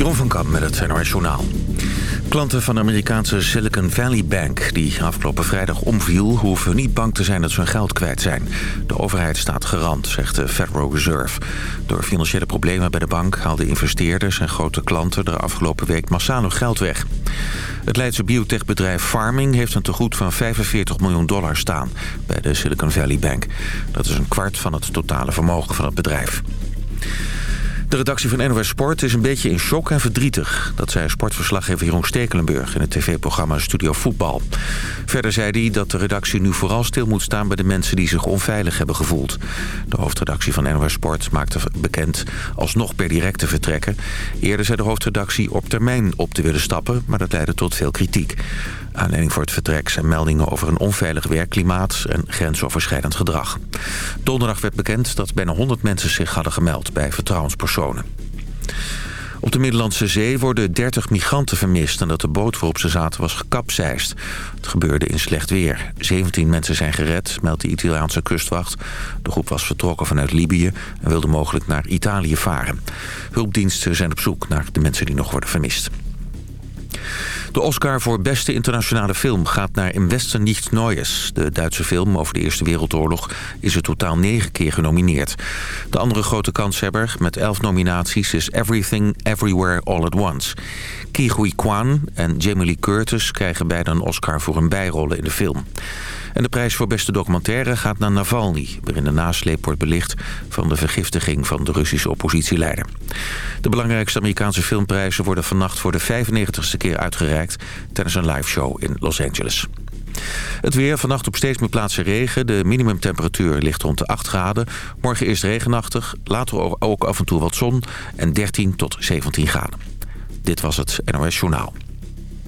Jeroen van Kamp met het NOS Journaal. Klanten van de Amerikaanse Silicon Valley Bank... die afgelopen vrijdag omviel... hoeven niet bang te zijn dat ze hun geld kwijt zijn. De overheid staat garant, zegt de Federal Reserve. Door financiële problemen bij de bank... haalden investeerders en grote klanten... de afgelopen week massaal hun geld weg. Het Leidse biotechbedrijf Farming... heeft een tegoed van 45 miljoen dollar staan... bij de Silicon Valley Bank. Dat is een kwart van het totale vermogen van het bedrijf. De redactie van NOS Sport is een beetje in shock en verdrietig. Dat zei sportverslaggever Jeroen Stekelenburg in het tv-programma Studio Voetbal. Verder zei hij dat de redactie nu vooral stil moet staan bij de mensen die zich onveilig hebben gevoeld. De hoofdredactie van NOS Sport maakte bekend alsnog per direct te vertrekken. Eerder zei de hoofdredactie op termijn op te willen stappen, maar dat leidde tot veel kritiek. Aanleiding voor het vertrek zijn meldingen over een onveilig werkklimaat en grensoverschrijdend gedrag. Donderdag werd bekend dat bijna 100 mensen zich hadden gemeld bij vertrouwenspersonen. Op de Middellandse Zee worden 30 migranten vermist... en dat de boot waarop ze zaten was gekapseist. Het gebeurde in slecht weer. 17 mensen zijn gered, meldt de Italiaanse kustwacht. De groep was vertrokken vanuit Libië... en wilde mogelijk naar Italië varen. Hulpdiensten zijn op zoek naar de mensen die nog worden vermist. De Oscar voor beste internationale film gaat naar Im Westen nichts Neues. De Duitse film over de Eerste Wereldoorlog is er totaal negen keer genomineerd. De andere grote kanshebber met elf nominaties is Everything Everywhere All at Once. Ki Hui Kwan en Jamie Lee Curtis krijgen beide een Oscar voor hun bijrollen in de film. En de prijs voor beste documentaire gaat naar Navalny... waarin de nasleep wordt belicht van de vergiftiging van de Russische oppositieleider. De belangrijkste Amerikaanse filmprijzen worden vannacht voor de 95ste keer uitgereikt... tijdens een liveshow in Los Angeles. Het weer, vannacht op steeds meer plaatsen regen. De minimumtemperatuur ligt rond de 8 graden. Morgen eerst regenachtig, later ook af en toe wat zon en 13 tot 17 graden. Dit was het NOS Journaal.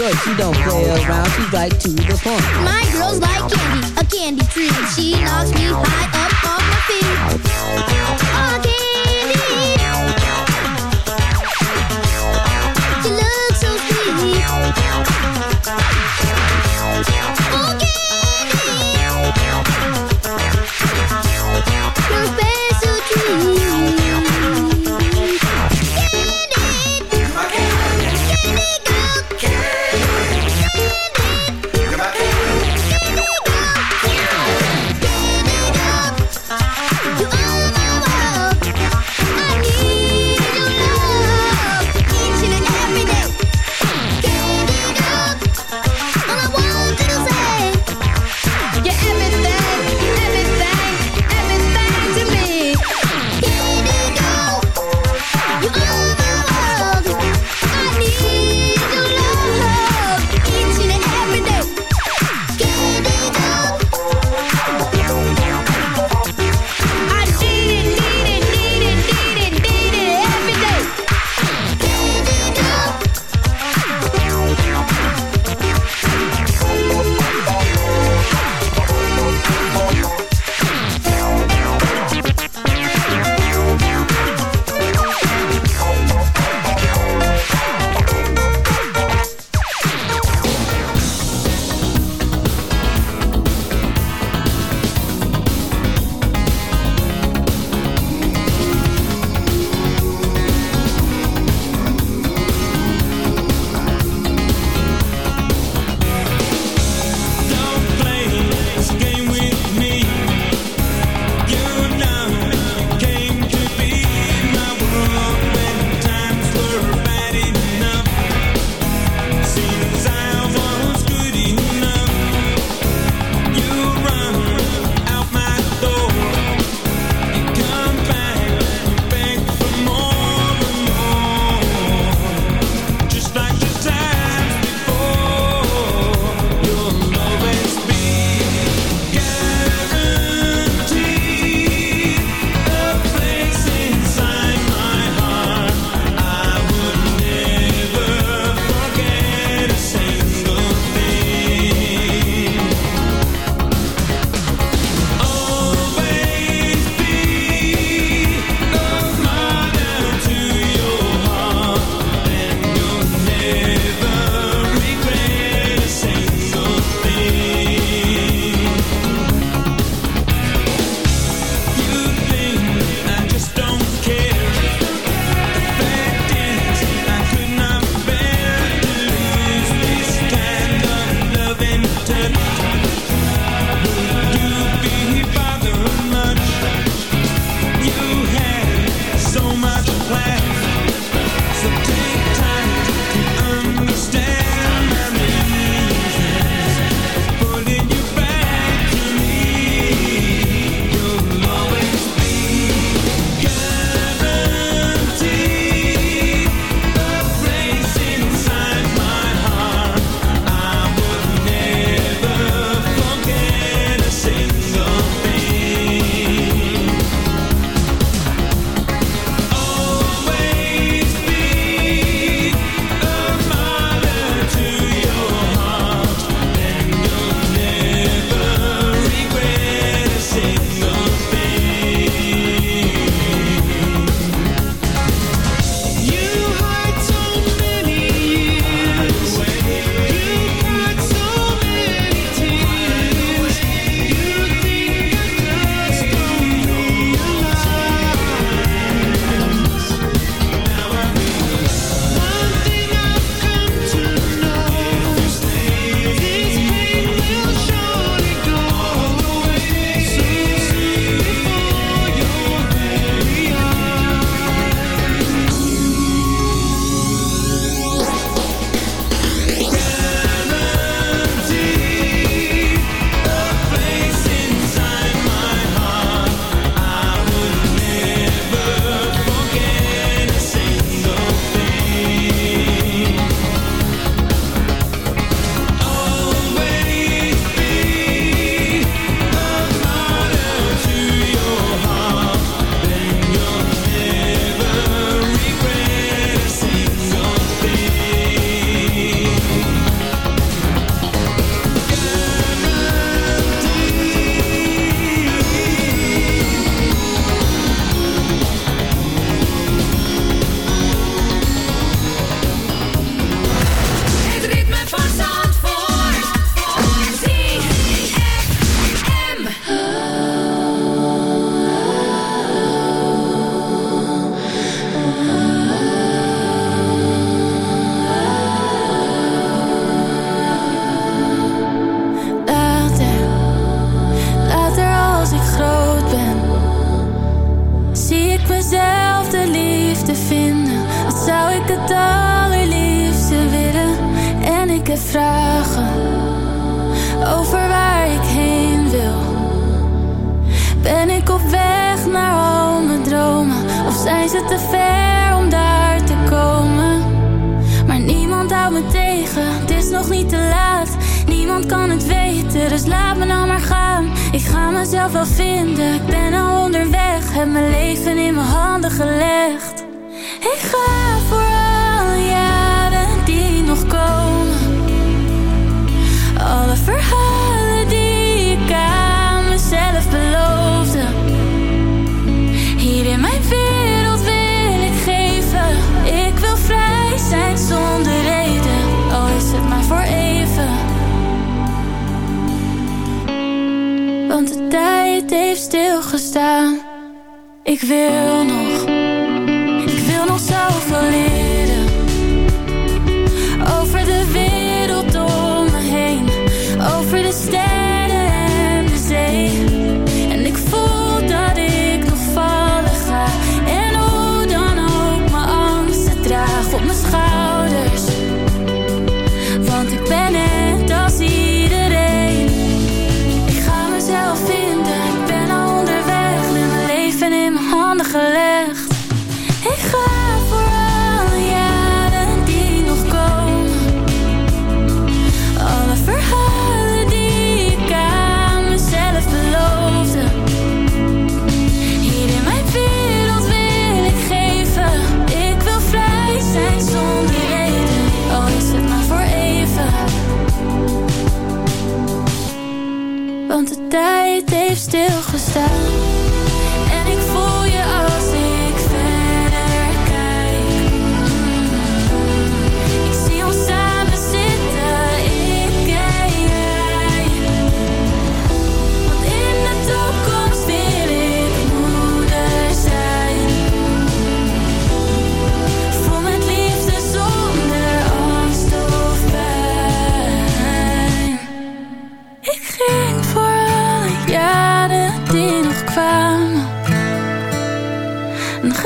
A. She don't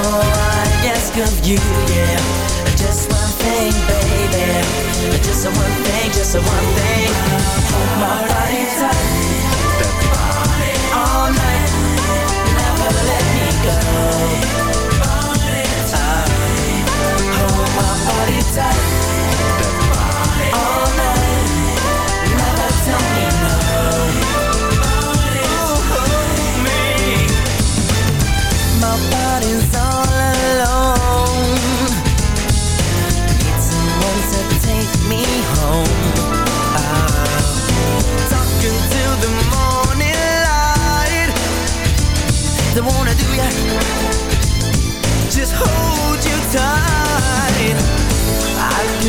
Oh, I ask of you, yeah. Just one thing, baby. Just one thing, just one thing. Hold my body tight. All night. Never let me go. Hold oh, my body tight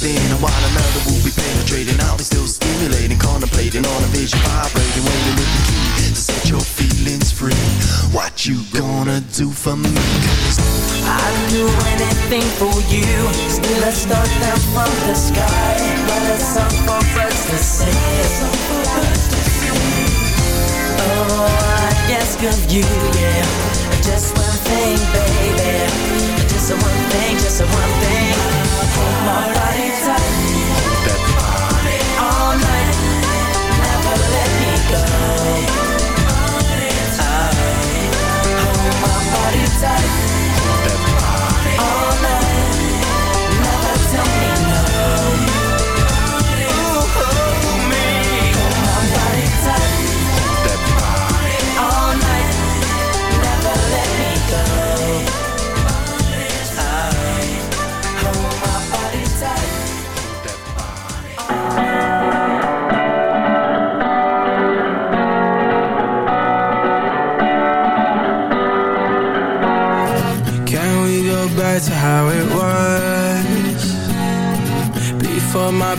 within And while another will be penetrating I'll be still stimulating, contemplating on a vision Vibrating, waiting with the key To set your feelings free. What you gonna do for me? 'Cause I'd do anything for you. Still a star down from the sky. But a song for birds to sing Oh, I ask of you, yeah. Just one thing, baby. Just one my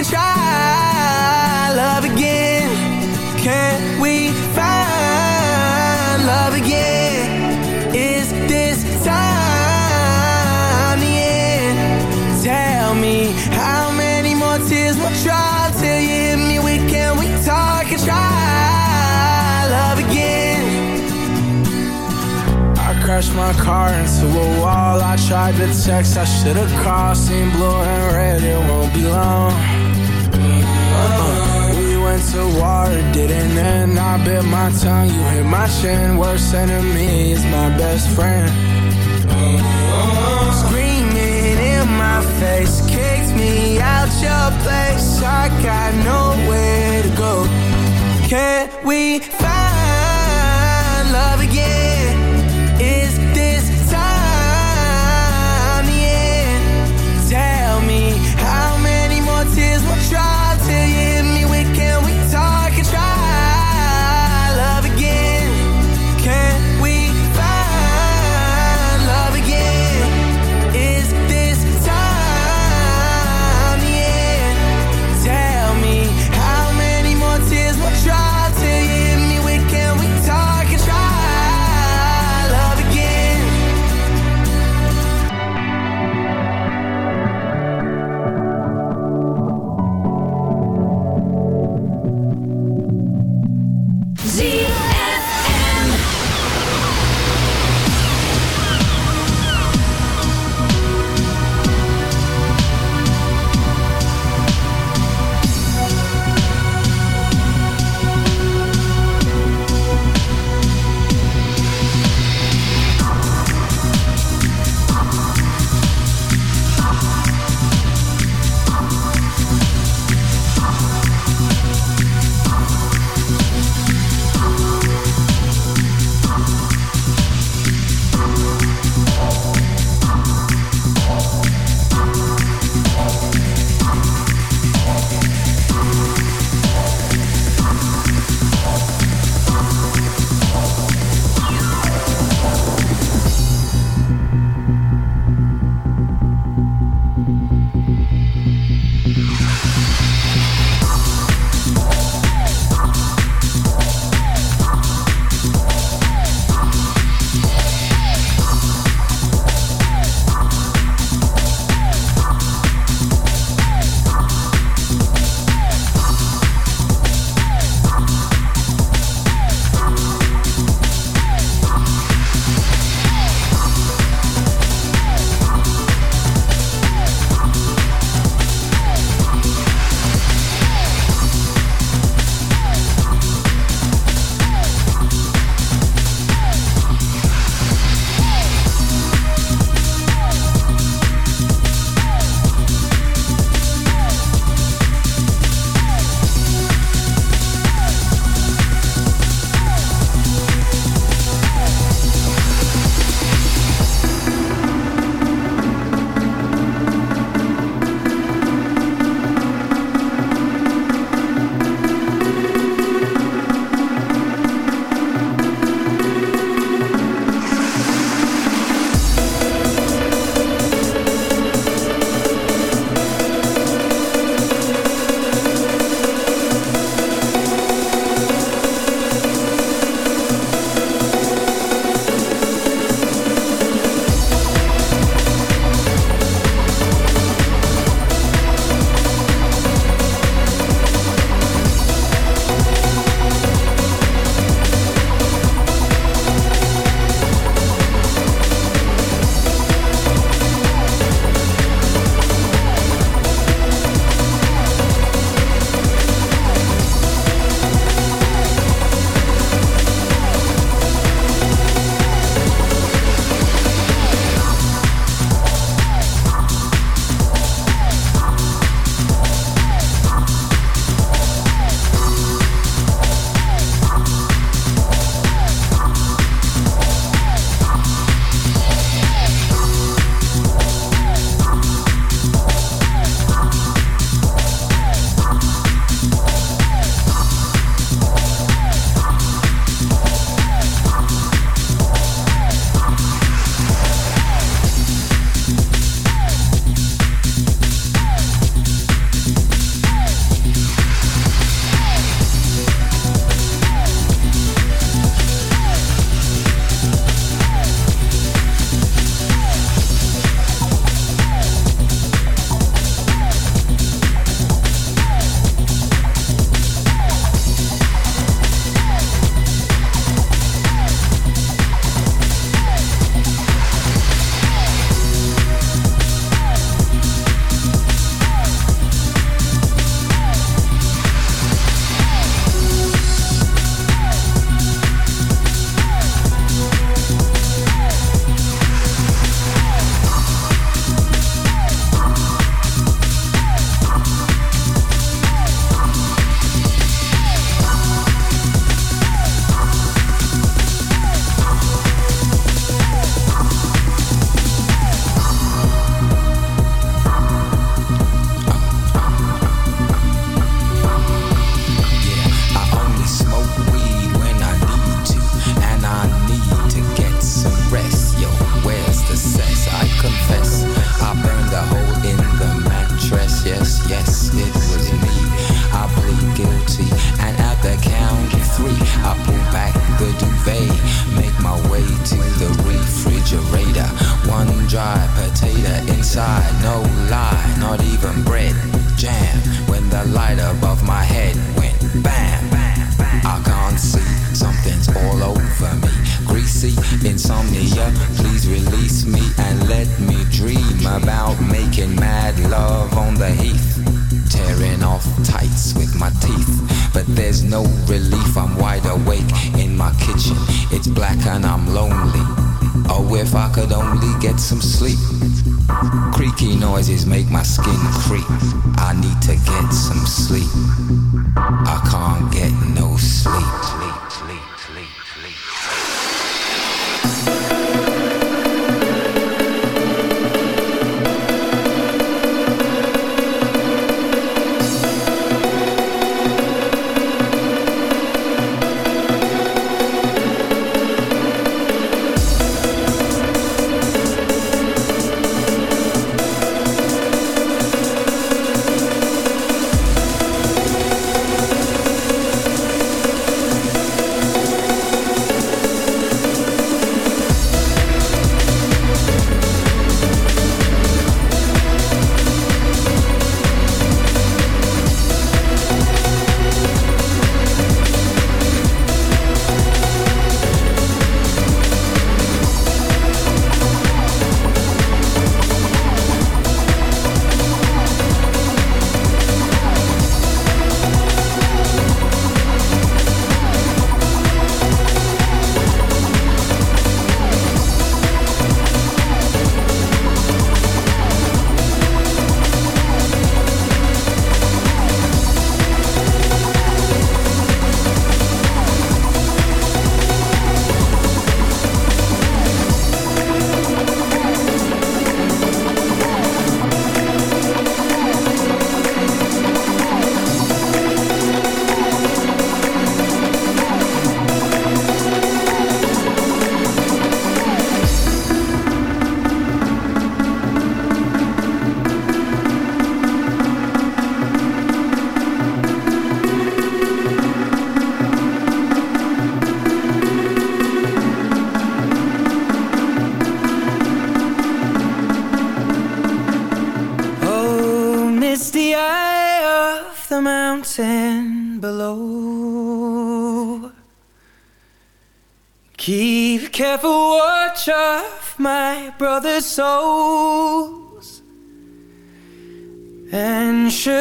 And try love again? Can we find love again? Is this time the end? Tell me how many more tears will drop till you hit me with can we talk and try love again? I crashed my car into a wall. I tried to text, I should've called. Seen blue and red, it won't be long. We went to war, it didn't end. I bit my tongue, you hit my chin. Worst enemy is my best friend. Screaming in my face, kicked me out your place. I got nowhere to go. Can we find love again?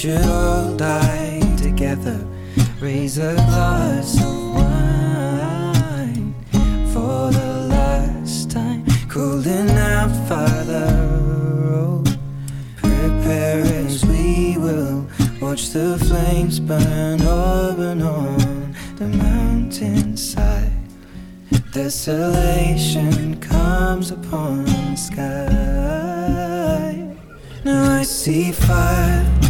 should all die together. Raise a glass of wine for the last time. Cooling out, Father. Oh, prepare as we will watch the flames burn open on the mountainside. Desolation comes upon the sky. Now I see fire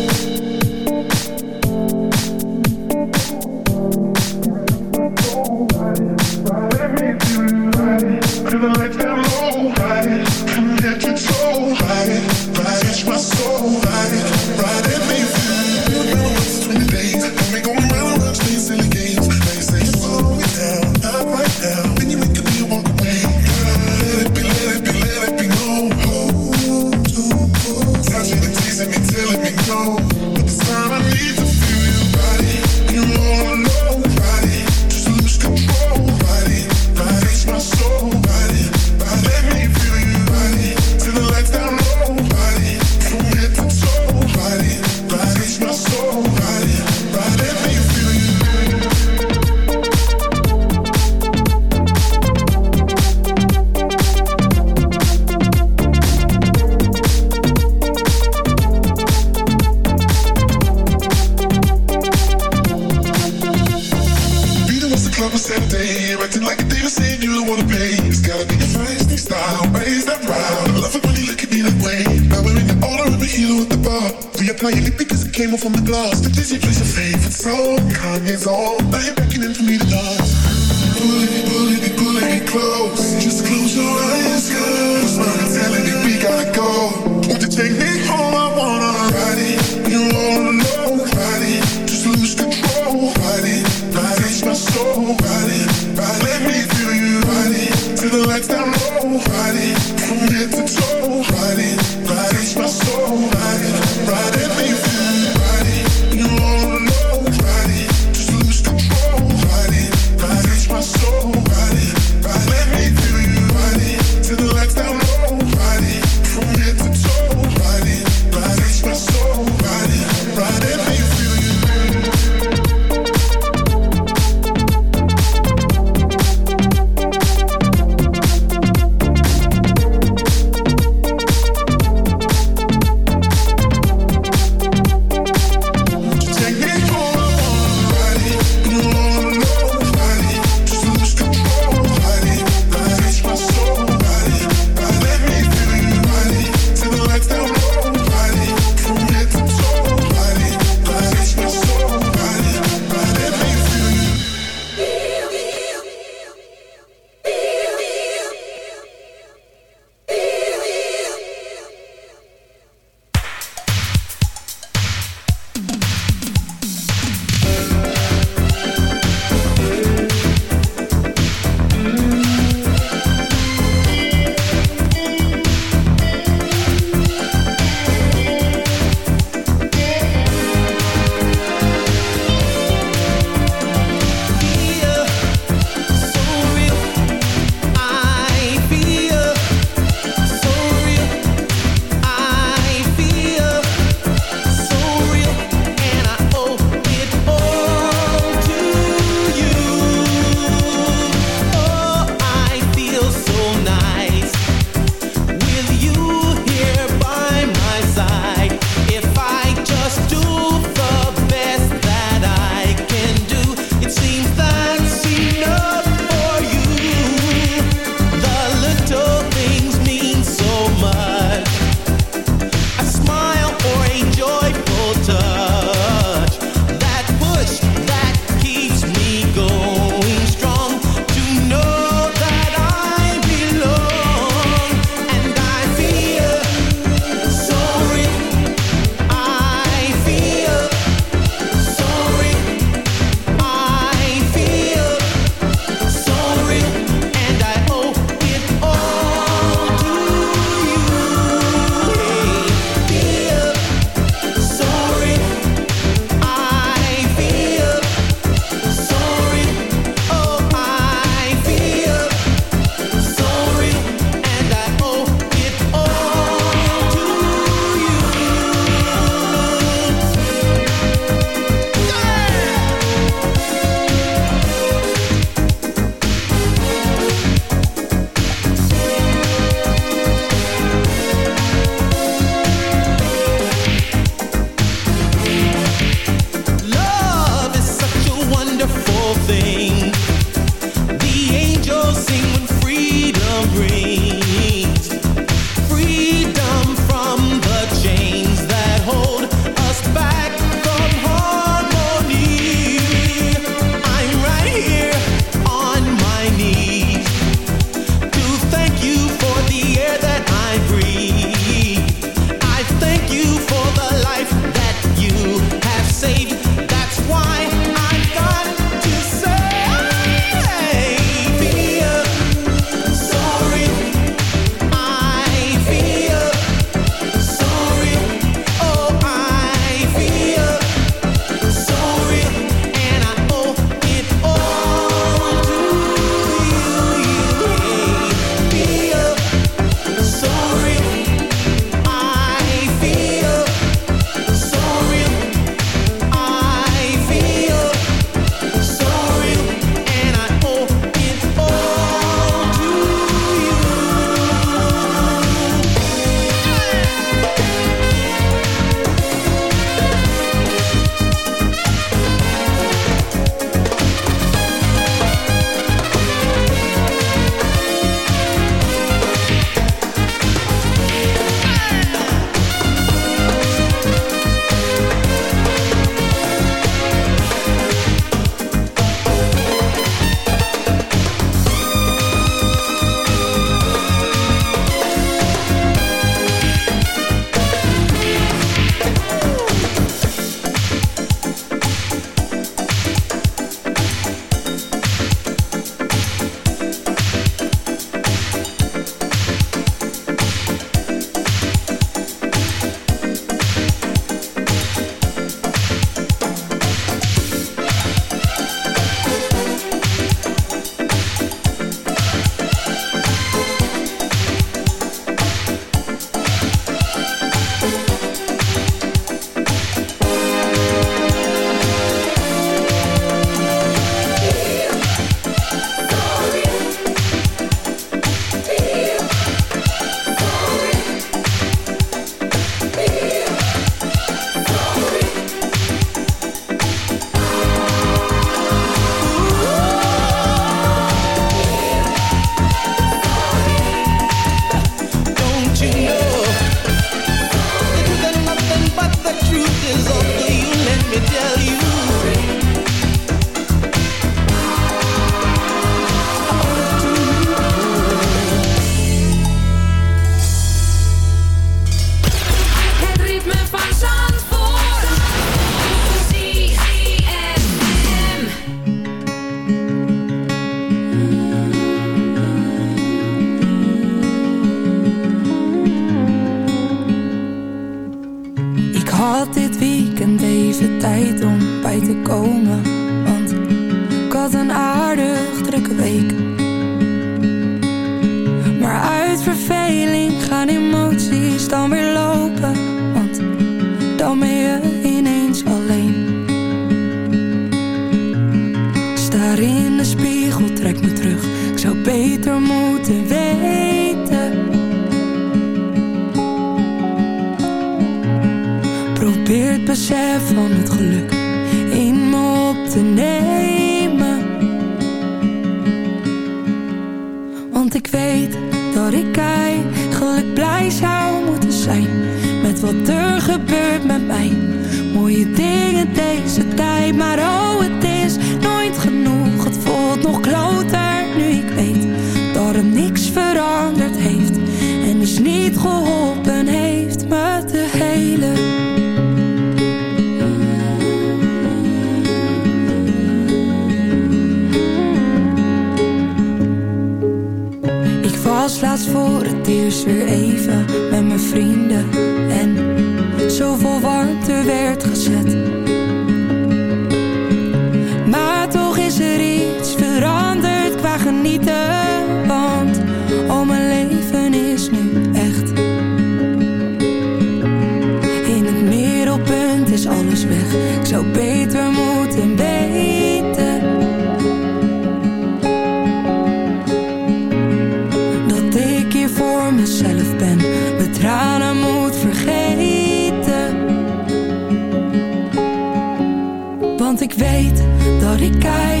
Ik